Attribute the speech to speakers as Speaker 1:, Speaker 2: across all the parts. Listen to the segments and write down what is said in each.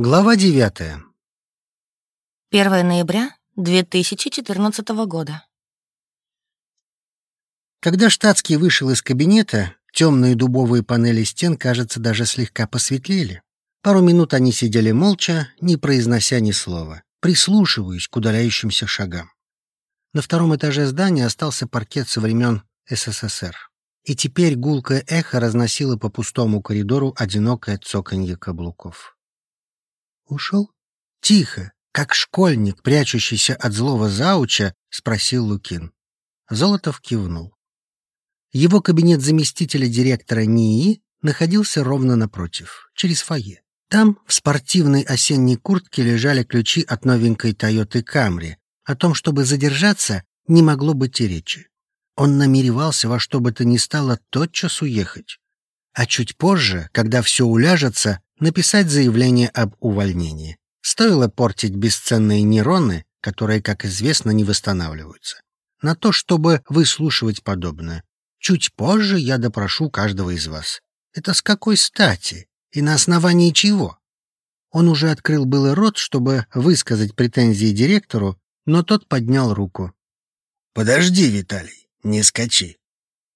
Speaker 1: Глава 9.
Speaker 2: 1 ноября 2014 года.
Speaker 1: Когда штатский вышел из кабинета, темные дубовые панели стен, кажется, даже слегка посветлели. Пару минут они сидели молча, не произнося ни слова, прислушиваясь к удаляющимся шагам. На втором этаже здания остался паркет со времен СССР. И теперь гулкое эхо разносило по пустому коридору одинокое цоканье каблуков. «Ушел?» «Тихо, как школьник, прячущийся от злого зауча», — спросил Лукин. Золотов кивнул. Его кабинет заместителя директора НИИ находился ровно напротив, через фойе. Там в спортивной осенней куртке лежали ключи от новенькой Тойоты Камри. О том, чтобы задержаться, не могло быть и речи. Он намеревался во что бы то ни стало тотчас уехать. А чуть позже, когда все уляжется, написать заявление об увольнении. Стоило портить бесценные нейроны, которые, как известно, не восстанавливаются, на то, чтобы выслушивать подобное. Чуть позже я допрошу каждого из вас. Это с какой стати и на основании чего? Он уже открыл было рот, чтобы высказать претензии директору, но тот поднял руку.
Speaker 3: «Подожди, Виталий, не скачи.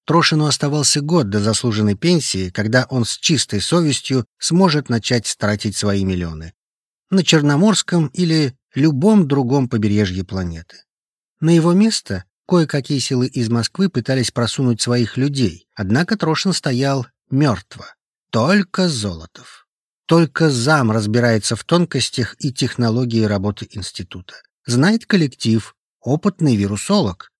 Speaker 1: Трошину оставался год до заслуженной пенсии, когда он с чистой совестью сможет начать тратить свои миллионы. На Черноморском или любом другом побережье планеты. На его место кое-какие силы из Москвы пытались просунуть своих людей, однако Трошин стоял мертво. Только Золотов. Только зам разбирается в тонкостях и технологии работы института. Знает коллектив, опытный вирусолог.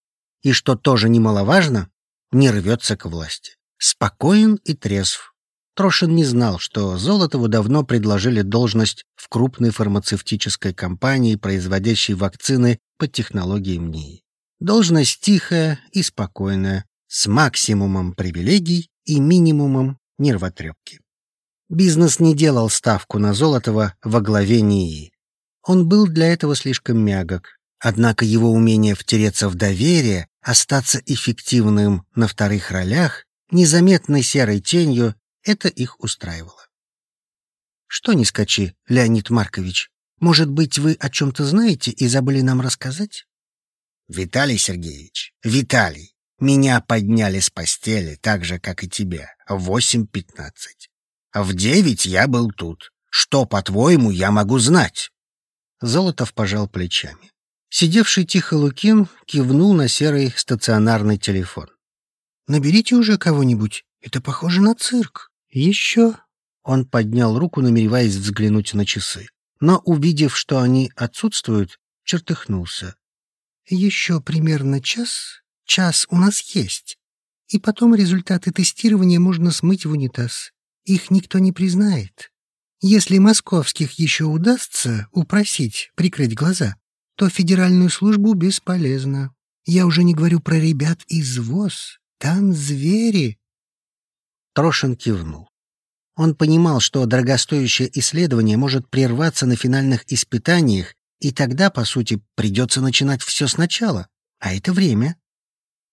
Speaker 1: И что тоже немаловажно, не рвется к власти. Спокоен и трезв. Трошин не знал, что Золотову давно предложили должность в крупной фармацевтической компании, производящей вакцины по технологиям НИИ. Должность тихая и спокойная, с максимумом привилегий и минимумом нервотрепки. Бизнес не делал ставку на Золотова во главе НИИ. Он был для этого слишком мягок, однако его умение втереться в доверие Остаться эффективным на вторых ролях, незаметной серой тенью, это их устраивало. Что не скачи, Леонид Маркович? Может быть, вы о чем-то знаете и забыли нам рассказать?
Speaker 3: Виталий Сергеевич, Виталий, меня подняли с постели так же, как и тебя, в восемь пятнадцать. В девять я был тут. Что, по-твоему, я могу знать?
Speaker 1: Золотов пожал плечами. Сидевший тихо Лукин кивнул на серый стационарный телефон. «Наберите уже кого-нибудь. Это похоже на цирк. Еще...» Он поднял руку, намереваясь взглянуть на часы. Но, увидев, что они отсутствуют, чертыхнулся. «Еще примерно час. Час у нас есть. И потом результаты тестирования можно смыть в унитаз. Их никто не признает. Если московских еще удастся упросить прикрыть глаза, то федеральную службу бесполезно. Я уже не говорю про ребят из ВОЗ. Там звери. Трошин кивнул. Он понимал, что дорогостоящее исследование может прерваться на финальных испытаниях, и тогда, по сути, придется начинать все сначала. А это время.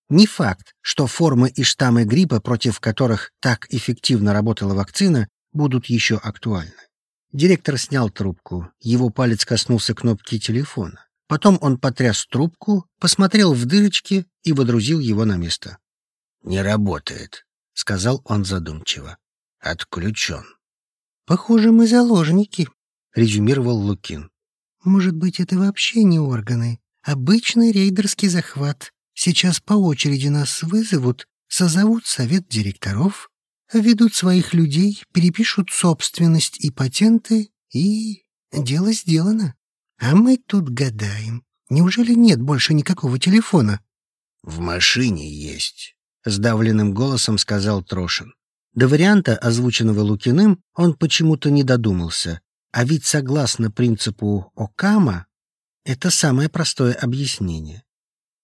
Speaker 1: Не факт, что формы и штаммы гриппа, против которых так эффективно работала вакцина, будут еще актуальны. Директор снял трубку. Его палец коснулся кнопки телефона. Потом он потряс трубку, посмотрел в дырочки и водрузил его на место.
Speaker 3: «Не работает», — сказал он задумчиво. «Отключен».
Speaker 4: «Похоже, мы заложники», — резюмировал Лукин. «Может быть, это вообще не органы. Обычный рейдерский захват. Сейчас по очереди нас вызовут, созовут совет директоров, ведут своих людей, перепишут собственность и патенты, и дело сделано». А мы тут гадаем. Неужели нет больше никакого телефона?
Speaker 3: В машине есть,
Speaker 1: сдавленным голосом сказал Трошин. До варианта, озвученного Лукиным, он почему-то не додумался. А ведь согласно принципу Окама, это самое простое объяснение.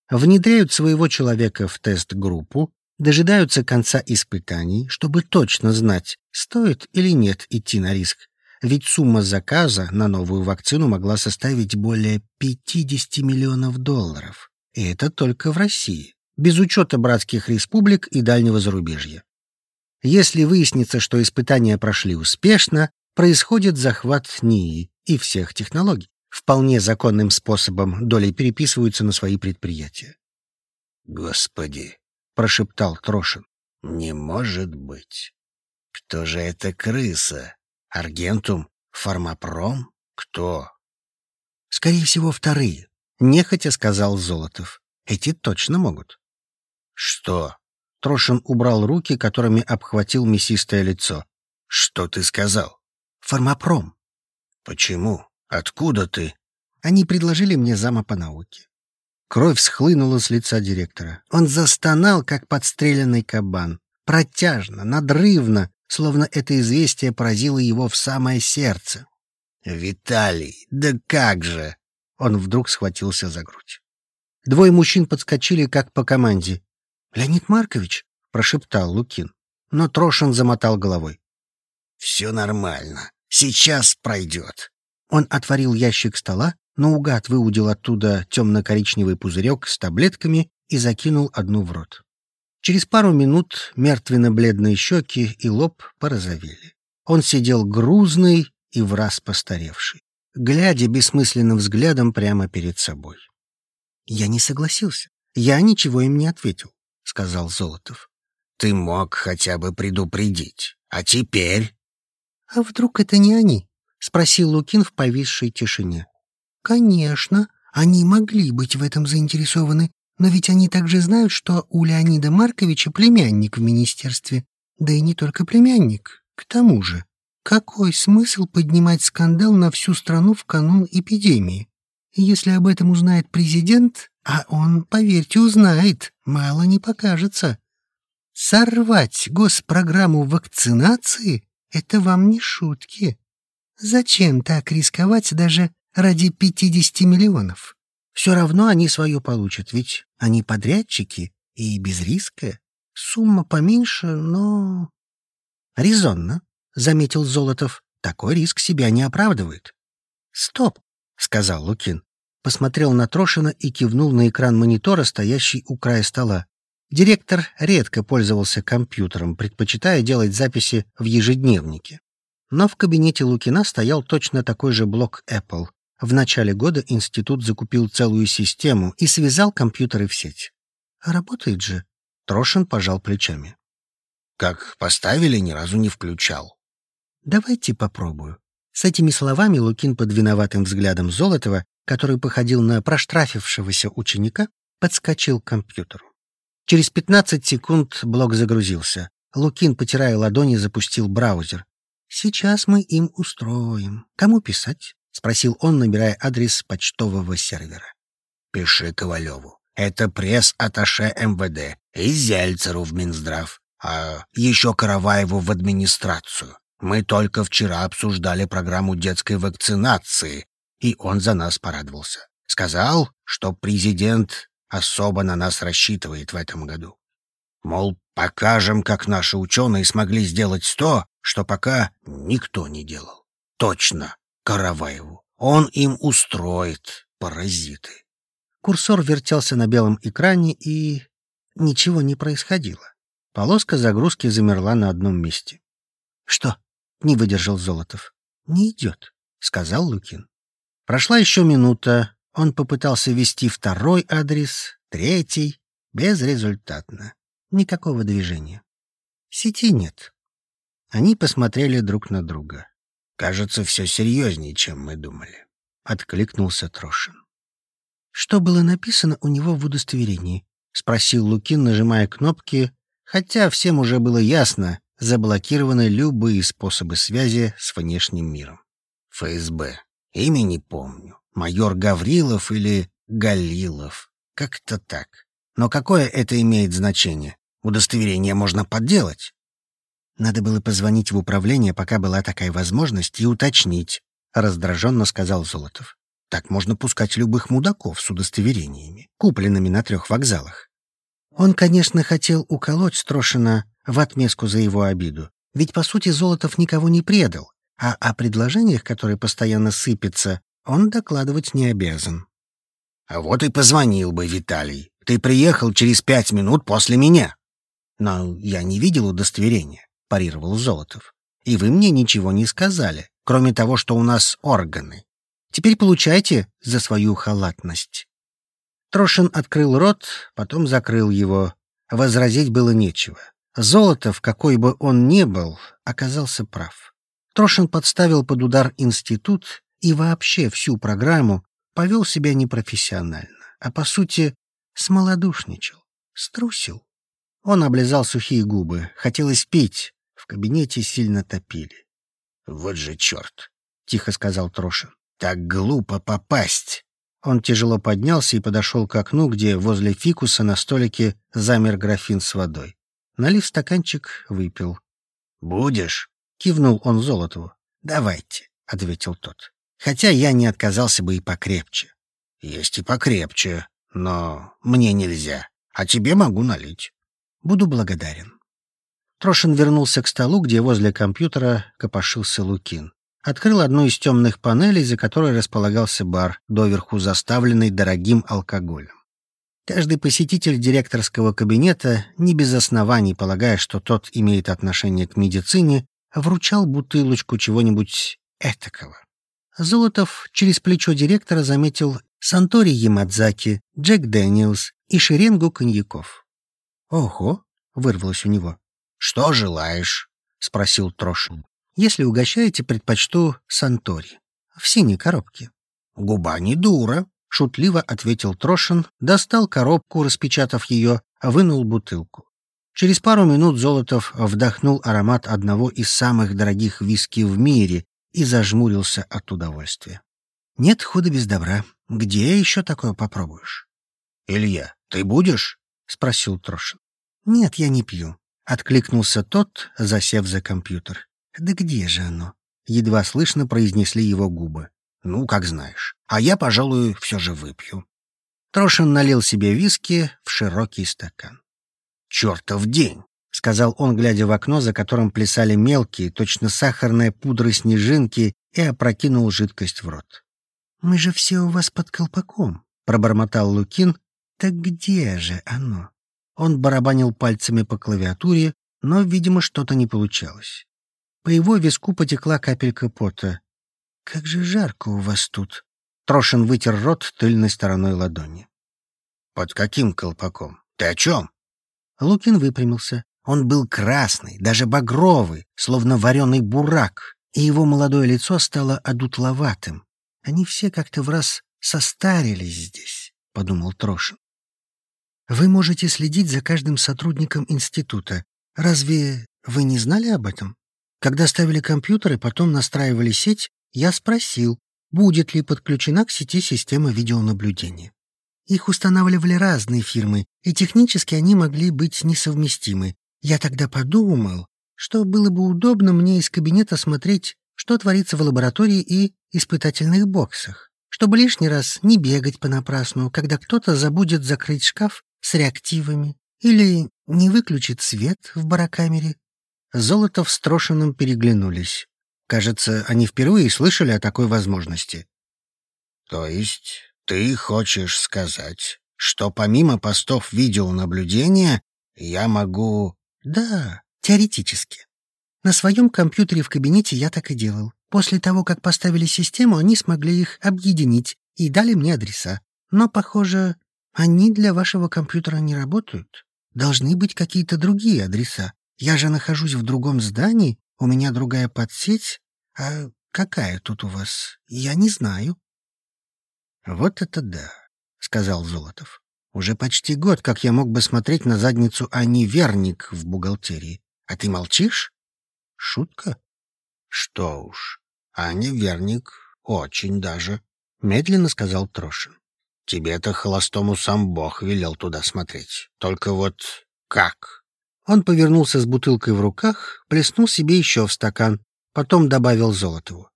Speaker 1: Внедряют своего человека в тест-группу, дожидаются конца испытаний, чтобы точно знать, стоит или нет идти на риск, ведь сумма заказа на новую вакцину могла составить более 50 миллионов долларов. И это только в России, без учета братских республик и дальнего зарубежья. Если выяснится, что испытания прошли успешно, происходит захват НИИ и всех технологий. Вполне законным способом доли переписываются на свои предприятия.
Speaker 3: «Господи!» — прошептал Трошин. «Не может быть! Кто же это крыса? Аргентум? Фармапром? Кто?»
Speaker 1: «Скорее всего, вторые», — нехотя сказал Золотов. «Эти точно могут».
Speaker 3: «Что?»
Speaker 1: Трошин убрал руки, которыми обхватил мясистое лицо.
Speaker 3: «Что ты сказал?»
Speaker 1: «Фармапром».
Speaker 3: «Почему? Откуда ты?»
Speaker 1: Они предложили мне зама по науке. Кровь схлынула с лица директора. Он застонал, как подстреленный кабан. Протяжно, надрывно, словно это известие поразило его в самое сердце.
Speaker 3: «Виталий, да как же!» Он вдруг схватился за грудь.
Speaker 1: Двое мужчин подскочили, как по команде. «Леонид Маркович!» — прошептал Лукин. Но Трошин замотал головой.
Speaker 3: «Все нормально. Сейчас пройдет».
Speaker 1: Он отворил ящик стола, наугад выудил оттуда темно-коричневый пузырек с таблетками и закинул одну в рот. Через пару минут мертвенно-бледные щеки и лоб порозовели. Он сидел грузный и враз постаревший, глядя бессмысленным взглядом прямо перед собой. Я не согласился. Я ничего им не ответил, — сказал Золотов.
Speaker 3: Ты мог хотя бы предупредить. А теперь?
Speaker 4: А вдруг это не они? — спросил Лукин в повисшей тишине. Конечно, они могли быть в этом заинтересованы, но ведь они также знают, что у Леонида Марковича племянник в министерстве. Да и не только племянник. К тому же, какой смысл поднимать скандал на всю страну в канун эпидемии? Если об этом узнает президент, а он, поверьте, узнает, мало не покажется. Сорвать госпрограмму вакцинации — это вам не шутки. Зачем так рисковать даже ради 50 миллионов?
Speaker 1: Все равно они свое получат, ведь они подрядчики и без риска. Сумма поменьше, но... Резонно, — заметил Золотов. Такой риск себя не оправдывает. Стоп, — сказал Лукин. Посмотрел на Трошина и кивнул на экран монитора, стоящий у края стола. Директор редко пользовался компьютером, предпочитая делать записи в ежедневнике. Но в кабинете Лукина стоял точно такой же блок Apple. В начале года институт закупил целую систему и связал компьютеры в сеть. Работает же. Трошин пожал плечами.
Speaker 3: Как поставили, ни разу не включал.
Speaker 1: Давайте попробую. С этими словами Лукин под виноватым взглядом Золотова, который походил на проштрафившегося ученика, подскочил к компьютеру. Через 15 секунд блок загрузился. Лукин, потирая ладони, запустил браузер. «Сейчас мы им устроим. Кому писать?» — спросил он, набирая адрес почтового сервера.
Speaker 3: «Пиши Ковалеву. Это пресс-атташе МВД и Зельцеру в Минздрав, а еще Караваеву в администрацию. Мы только вчера обсуждали программу детской вакцинации, и он за нас порадовался. Сказал, что президент особо на нас рассчитывает в этом году. Мол, покажем, как наши ученые смогли сделать то, что пока никто не делал. Точно, Караваеву. Он им устроит, паразиты.
Speaker 1: Курсор вертелся на белом экране, и ничего не происходило. Полоска загрузки замерла на одном месте. «Что?» — не выдержал Золотов. «Не идет», — сказал Лукин. Прошла еще минута. Он попытался ввести второй адрес, третий. Безрезультатно. Никакого движения. Сети нет. Они посмотрели друг на друга.
Speaker 3: Кажется, все серьезнее, чем мы думали. Откликнулся Трошин.
Speaker 1: Что было написано у него в удостоверении? Спросил Лукин, нажимая кнопки, хотя всем уже было ясно, заблокированы любые способы связи с внешним миром.
Speaker 3: ФСБ. Имя не помню. Майор Гаврилов или Галилов. Как-то так. Но какое это имеет значение? Удостоверение можно подделать.
Speaker 1: Надо было позвонить в управление, пока была такая возможность, и уточнить, — раздраженно сказал Золотов. Так можно пускать любых мудаков с удостоверениями, купленными на трех вокзалах. Он, конечно, хотел уколоть Строшина в отместку за его обиду, ведь, по сути, Золотов никого не предал, а о предложениях, которые постоянно сыпятся, он докладывать не обязан.
Speaker 3: А вот и позвонил бы, Виталий. Ты приехал через пять минут после меня.
Speaker 1: Но я не видел удостоверения парировал Золотов. и вы мне ничего не сказали, кроме того, что у нас органы. Теперь получайте за свою халатность». Трошин открыл рот, потом закрыл его. Возразить было нечего. Золотов, какой бы он ни был, оказался прав. Трошин подставил под удар институт и вообще всю программу, повел себя непрофессионально, а по сути смолодушничал, струсил. Он облизал сухие губы, хотелось пить, в кабинете сильно топили. «Вот же черт!» — тихо сказал Трошин. «Так глупо попасть!» Он тяжело поднялся и подошел к окну, где возле фикуса на столике замер графин с водой. Налив стаканчик, выпил. «Будешь?» — кивнул он Золотову. «Давайте», — ответил тот. «Хотя я не отказался бы и покрепче». «Есть и покрепче, но мне нельзя, а тебе могу налить». «Буду благодарен». Трошин вернулся к столу, где возле компьютера копошился Лукин. Открыл одну из темных панелей, за которой располагался бар, доверху заставленный дорогим алкоголем. Каждый посетитель директорского кабинета, не без оснований полагая, что тот имеет отношение к медицине, вручал бутылочку чего-нибудь этакого. Золотов через плечо директора заметил Сантори Ямадзаки, Джек Дэниелс и шеренгу коньяков. «Ого!» — вырвалось у него. «Что желаешь?» — спросил Трошин. «Если угощаете, предпочту Сантори. В синей коробке». «Губа не дура», шутливо ответил Трошин, достал коробку, распечатав ее, вынул бутылку. Через пару минут Золотов вдохнул аромат одного из самых дорогих виски в мире и зажмурился от удовольствия. Нет худа без добра. Где еще такое попробуешь? Илья, ты будешь? спросил Трошин. Нет, я не пью, откликнулся тот, засев за компьютер. Да где же оно? едва слышно произнесли его губы. Ну, как знаешь. А я, пожалуй, все же выпью. Трошин налил себе виски в широкий стакан. «Чертов день!» — сказал он, глядя в окно, за которым плясали мелкие, точно сахарная пудра снежинки, и опрокинул жидкость в рот. «Мы же все у вас под колпаком», — пробормотал Лукин. «Так где же оно?» Он барабанил пальцами по клавиатуре, но, видимо, что-то не получалось. По его виску потекла капелька пота. «Как же жарко у вас тут!» Трошин вытер рот тыльной стороной ладони. «Под каким колпаком? Ты о чем?» Лукин выпрямился. Он был красный, даже багровый, словно вареный бурак, и его молодое лицо стало одутловатым. Они все как-то в раз состарились здесь, — подумал Трошин. Вы можете следить за каждым сотрудником института. Разве вы не знали об этом? Когда ставили компьютеры, потом настраивали сеть, я спросил, будет ли подключена к сети система видеонаблюдения. Их устанавливали разные фирмы, и технически они могли быть несовместимы. Я тогда подумал, что было бы удобно мне из кабинета смотреть, что творится в лаборатории и испытательных боксах, чтобы лишний раз не бегать понапрасну, когда кто-то забудет закрыть шкаф с реактивами или не выключит свет в барокамере. Золотов с Трошиным переглянулись. Кажется, они впервые слышали о такой возможности. То есть ты хочешь сказать, что помимо постов видеонаблюдения я могу... Да, теоретически. На своем компьютере в кабинете я так и делал. После того, как поставили систему, они смогли их объединить и дали мне адреса. Но, похоже, они для вашего компьютера не работают. Должны быть какие-то другие адреса. Я же нахожусь в другом здании, у меня другая подсеть, а какая тут у вас, я не знаю. Вот это да, сказал Золотов. Уже почти год, как я мог бы смотреть на задницу Ани Верник в бухгалтерии. А ты молчишь? Шутка? Что уж, Аня Верник очень даже, медленно сказал Трошин. Тебе-то холостому сам Бог велел туда смотреть. Только вот как? Он повернулся с бутылкой в руках, плеснул себе еще в стакан, потом добавил Золотову.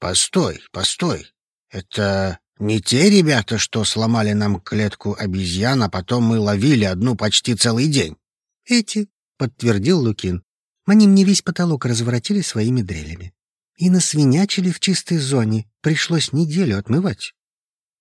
Speaker 1: «Постой, постой. Это не те ребята, что сломали нам клетку обезьян, а потом мы ловили одну почти целый день?» «Эти», — подтвердил Лукин. «Они мне весь потолок разворотили своими дрелями. И насвинячили в чистой зоне. Пришлось неделю отмывать».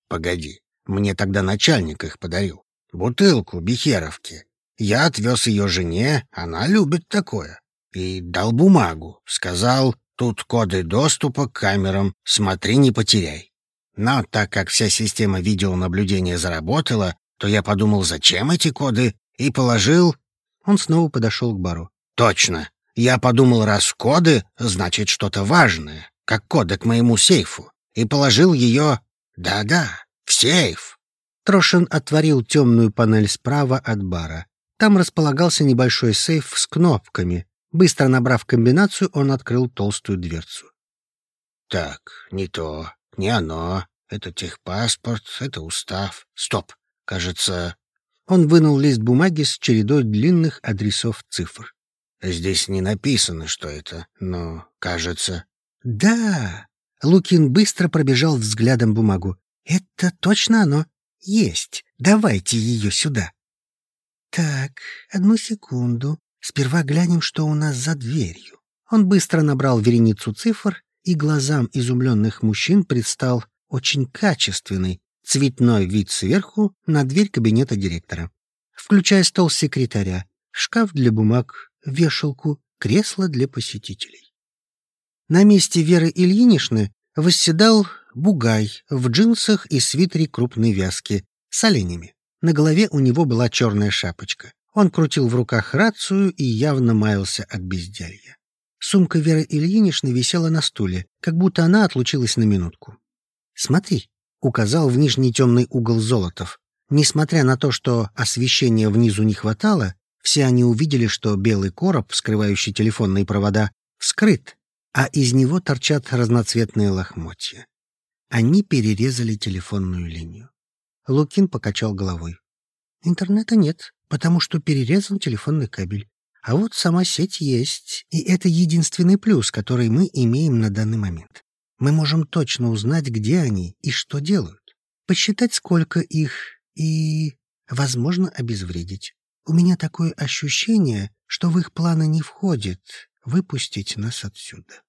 Speaker 1: «Погоди, мне тогда начальник их подарил. Бутылку бихеровки. Я отвез ее жене, она любит такое.
Speaker 3: и дал бумагу. Сказал, тут коды доступа к камерам, смотри, не потеряй. Но так как вся система видеонаблюдения заработала, то я подумал, зачем эти коды, и положил...
Speaker 1: Он снова подошел к бару.
Speaker 3: Точно. Я подумал, раз коды, значит что-то важное, как коды к моему сейфу, и положил ее... Да-да, сейф.
Speaker 1: Трошин отворил темную панель справа от бара. Там располагался небольшой сейф с кнопками. Быстро набрав комбинацию, он открыл толстую дверцу.
Speaker 3: Так, не то, не оно. Это техпаспорт, это устав. Стоп, кажется...
Speaker 1: Он вынул лист бумаги с чередой длинных адресов цифр.
Speaker 3: Здесь не написано, что это, но, кажется...
Speaker 1: Да! Лукин быстро пробежал взглядом бумагу. Это точно оно. Есть. Давайте ее сюда. Так, одну секунду. Сперва глянем, что у нас за дверью. Он быстро набрал вереницу цифр, и глазам изумленных мужчин предстал очень качественный, цветной вид сверху на дверь кабинета директора. Включая стол секретаря, шкаф для бумаг, вешалку, кресло для посетителей. На месте Веры Ильиничны восседал бугай в джинсах и свитере крупной вязки с оленями. На голове у него была черная шапочка. Он крутил в руках рацию и явно маялся от безделья. Сумка Веры Ильиничны висела на стуле, как будто она отлучилась на минутку. «Смотри», — указал в нижний темный угол Золотов. Несмотря на то, что освещения внизу не хватало, все они увидели, что белый короб, скрывающий телефонные провода, вскрыт, а из него торчат разноцветные лохмотья. Они перерезали телефонную линию. Лукин покачал головой. Интернета нет, потому что перерезан телефонный кабель. А вот сама сеть есть, и это единственный плюс, который мы имеем на данный момент. Мы можем точно узнать, где они и что делают, посчитать, сколько их, и, возможно, обезвредить. У меня такое ощущение, что в их планы не входит выпустить нас отсюда.